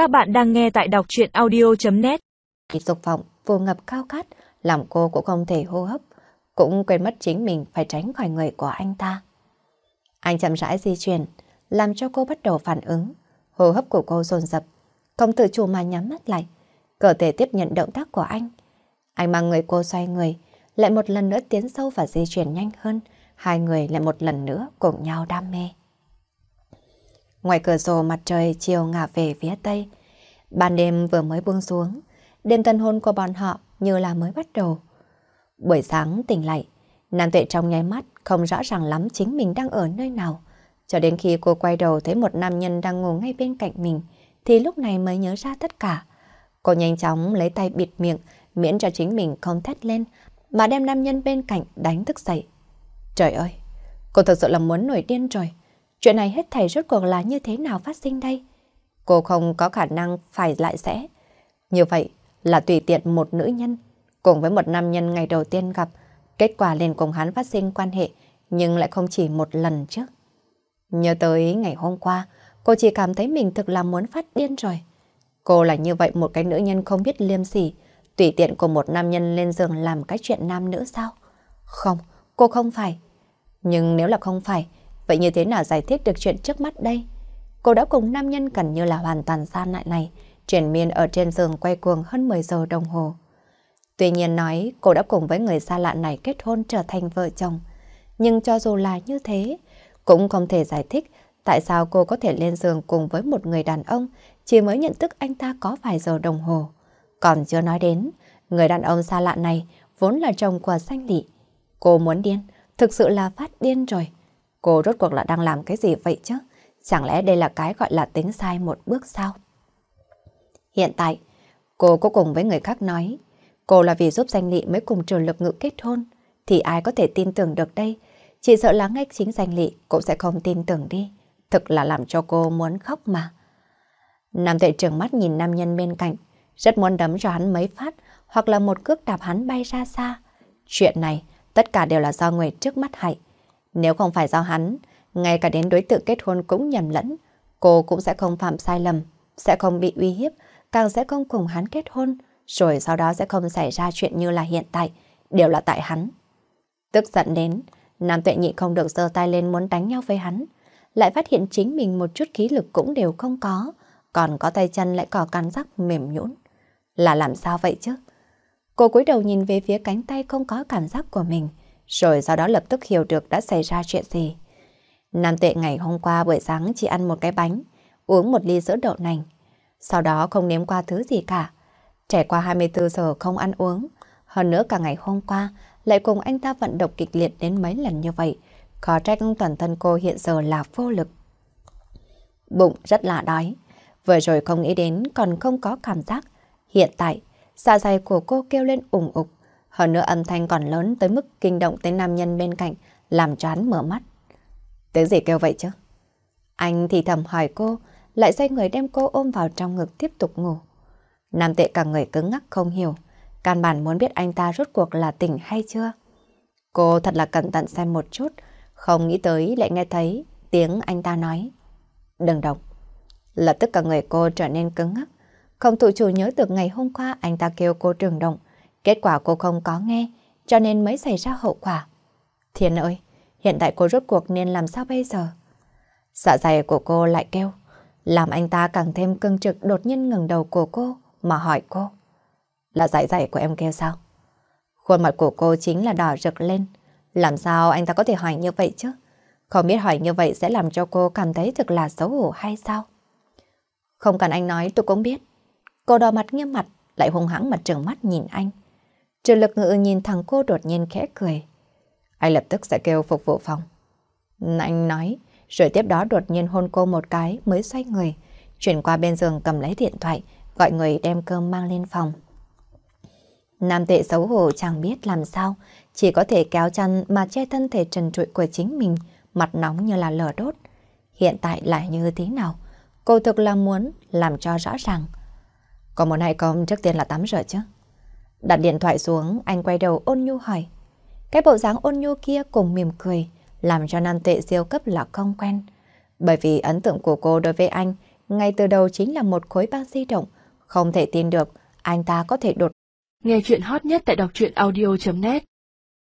Các bạn đang nghe tại đọc chuyện audio.net Dục vọng vô ngập cao cát, làm cô cũng không thể hô hấp, cũng quên mất chính mình phải tránh khỏi người của anh ta. Anh chậm rãi di chuyển, làm cho cô bắt đầu phản ứng. Hô hấp của cô dồn dập, không tự chủ mà nhắm mắt lại, cơ thể tiếp nhận động tác của anh. Anh mang người cô xoay người, lại một lần nữa tiến sâu và di chuyển nhanh hơn, hai người lại một lần nữa cùng nhau đam mê. Ngoài cửa sổ mặt trời chiều ngả về phía tây. Ban đêm vừa mới buông xuống, đêm tân hôn của bọn họ như là mới bắt đầu. Buổi sáng tỉnh lại, Nam Tuệ trong nháy mắt không rõ ràng lắm chính mình đang ở nơi nào. Cho đến khi cô quay đầu thấy một nam nhân đang ngủ ngay bên cạnh mình, thì lúc này mới nhớ ra tất cả. Cô nhanh chóng lấy tay bịt miệng, miễn cho chính mình không thét lên, mà đem nam nhân bên cạnh đánh thức dậy. Trời ơi, cô thật sự là muốn nổi điên rồi. Chuyện này hết thảy rốt cuộc là như thế nào phát sinh đây? Cô không có khả năng phải lại sẽ. Như vậy là tùy tiện một nữ nhân cùng với một nam nhân ngày đầu tiên gặp, kết quả liền cùng hắn phát sinh quan hệ nhưng lại không chỉ một lần trước. Nhớ tới ngày hôm qua, cô chỉ cảm thấy mình thực là muốn phát điên rồi. Cô là như vậy một cái nữ nhân không biết liêm sỉ, tùy tiện của một nam nhân lên giường làm cái chuyện nam nữ sao? Không, cô không phải. Nhưng nếu là không phải, Vậy như thế nào giải thích được chuyện trước mắt đây? Cô đã cùng nam nhân gần như là hoàn toàn xa lại này, triển miên ở trên giường quay cuồng hơn 10 giờ đồng hồ. Tuy nhiên nói cô đã cùng với người xa lạ này kết hôn trở thành vợ chồng. Nhưng cho dù là như thế, cũng không thể giải thích tại sao cô có thể lên giường cùng với một người đàn ông chỉ mới nhận thức anh ta có vài giờ đồng hồ. Còn chưa nói đến, người đàn ông xa lạ này vốn là chồng của Xanh Lị. Cô muốn điên, thực sự là phát điên rồi. Cô rốt cuộc là đang làm cái gì vậy chứ? Chẳng lẽ đây là cái gọi là tính sai một bước sao? Hiện tại, cô có cùng với người khác nói, cô là vì giúp danh lị mới cùng trường lực ngự kết hôn, thì ai có thể tin tưởng được đây? Chỉ sợ là ngay chính danh lị cũng sẽ không tin tưởng đi. Thực là làm cho cô muốn khóc mà. Nam tuệ trường mắt nhìn nam nhân bên cạnh, rất muốn đấm cho hắn mấy phát, hoặc là một cước đạp hắn bay ra xa. Chuyện này, tất cả đều là do người trước mắt hại. Nếu không phải do hắn, ngay cả đến đối tượng kết hôn cũng nhầm lẫn, cô cũng sẽ không phạm sai lầm, sẽ không bị uy hiếp, càng sẽ không cùng hắn kết hôn, rồi sau đó sẽ không xảy ra chuyện như là hiện tại, đều là tại hắn. Tức giận đến, Nam Tuệ nhị không được giơ tay lên muốn đánh nhau với hắn, lại phát hiện chính mình một chút khí lực cũng đều không có, còn có tay chân lại có cảm giác mềm nhũn. Là làm sao vậy chứ? Cô cúi đầu nhìn về phía cánh tay không có cảm giác của mình, rồi sau đó lập tức hiểu được đã xảy ra chuyện gì. Nam tệ ngày hôm qua buổi sáng chỉ ăn một cái bánh, uống một ly sữa đậu nành. Sau đó không nếm qua thứ gì cả. Trải qua 24 giờ không ăn uống. Hơn nữa cả ngày hôm qua lại cùng anh ta vận động kịch liệt đến mấy lần như vậy. Khó trách toàn thân cô hiện giờ là vô lực. Bụng rất là đói. Vừa rồi không nghĩ đến còn không có cảm giác. Hiện tại, dạ dày của cô kêu lên ủng ục. Hơn nữa âm thanh còn lớn tới mức kinh động tới nam nhân bên cạnh, làm cho hắn mở mắt. Tiếng gì kêu vậy chứ? Anh thì thầm hỏi cô, lại xoay người đem cô ôm vào trong ngực tiếp tục ngủ. Nam tệ cả người cứng ngắc không hiểu, căn bản muốn biết anh ta rốt cuộc là tỉnh hay chưa. Cô thật là cẩn thận xem một chút, không nghĩ tới lại nghe thấy tiếng anh ta nói. Đừng động. Lập tức cả người cô trở nên cứng ngắc, không tự chủ nhớ được ngày hôm qua anh ta kêu cô trường động, Kết quả cô không có nghe, cho nên mới xảy ra hậu quả. Thiên ơi, hiện tại cô rốt cuộc nên làm sao bây giờ? Dạ dày của cô lại kêu, làm anh ta càng thêm cưng trực đột nhiên ngừng đầu của cô mà hỏi cô. Là dạ dày của em kêu sao? Khuôn mặt của cô chính là đỏ rực lên. Làm sao anh ta có thể hỏi như vậy chứ? Không biết hỏi như vậy sẽ làm cho cô cảm thấy thật là xấu hổ hay sao? Không cần anh nói tôi cũng biết. Cô đỏ mặt nghiêm mặt, lại hung hãng mặt trừng mắt nhìn anh. Triệu lực ngự nhìn thằng cô đột nhiên khẽ cười. Anh lập tức sẽ kêu phục vụ phòng. Anh nói, rồi tiếp đó đột nhiên hôn cô một cái mới xoay người, chuyển qua bên giường cầm lấy điện thoại, gọi người đem cơm mang lên phòng. Nam tệ xấu hổ chẳng biết làm sao, chỉ có thể kéo chăn mà che thân thể trần trụi của chính mình, mặt nóng như là lửa đốt. Hiện tại lại như thế nào? Cô thực là muốn làm cho rõ ràng. Có muốn hay không trước tiên là tắm rửa chứ? Đặt điện thoại xuống, anh quay đầu ôn nhu hỏi. Cái bộ dáng ôn nhu kia cùng mỉm cười, làm cho nam tệ siêu cấp là không quen. Bởi vì ấn tượng của cô đối với anh ngay từ đầu chính là một khối băng di động, không thể tin được anh ta có thể đột. Nghe chuyện hot nhất tại đọc truyện audio.net